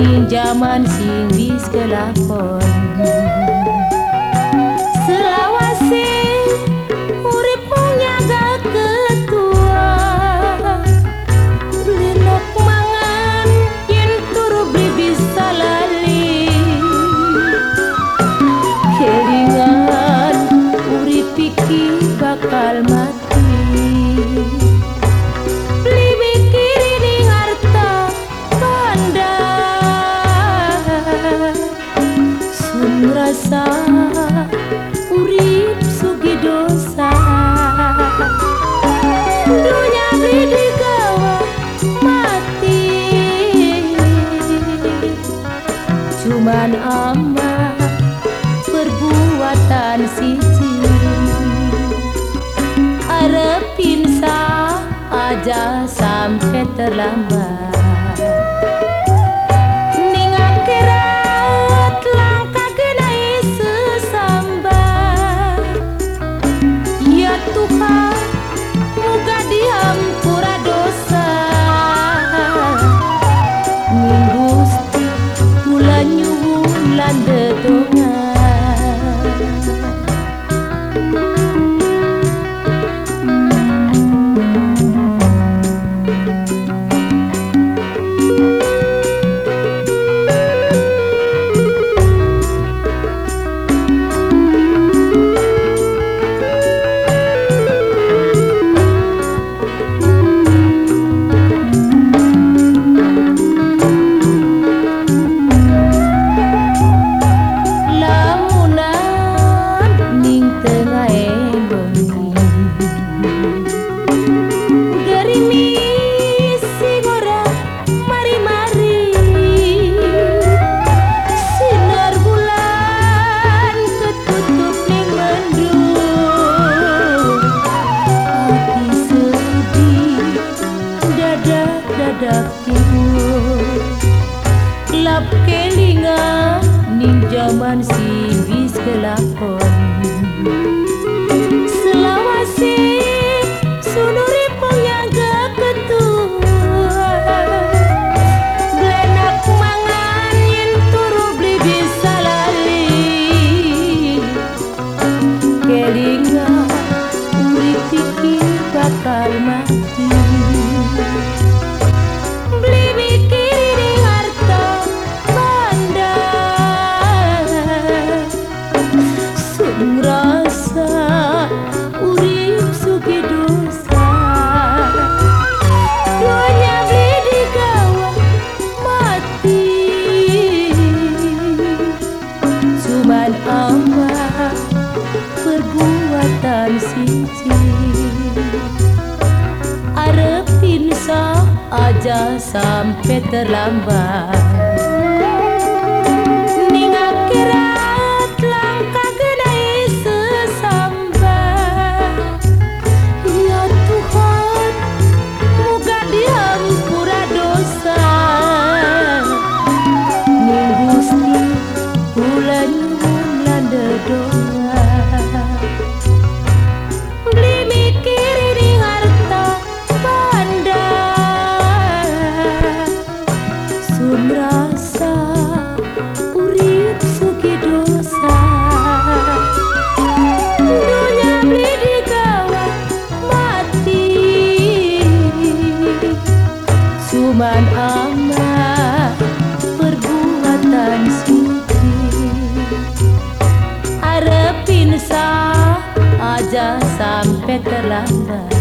ning jaman sing wis kelakon. hamba perbuatan siji arepin aja sampai terlambat. Kelingan ning jaman si setan siji Arep pinsa aja sampai terlambat number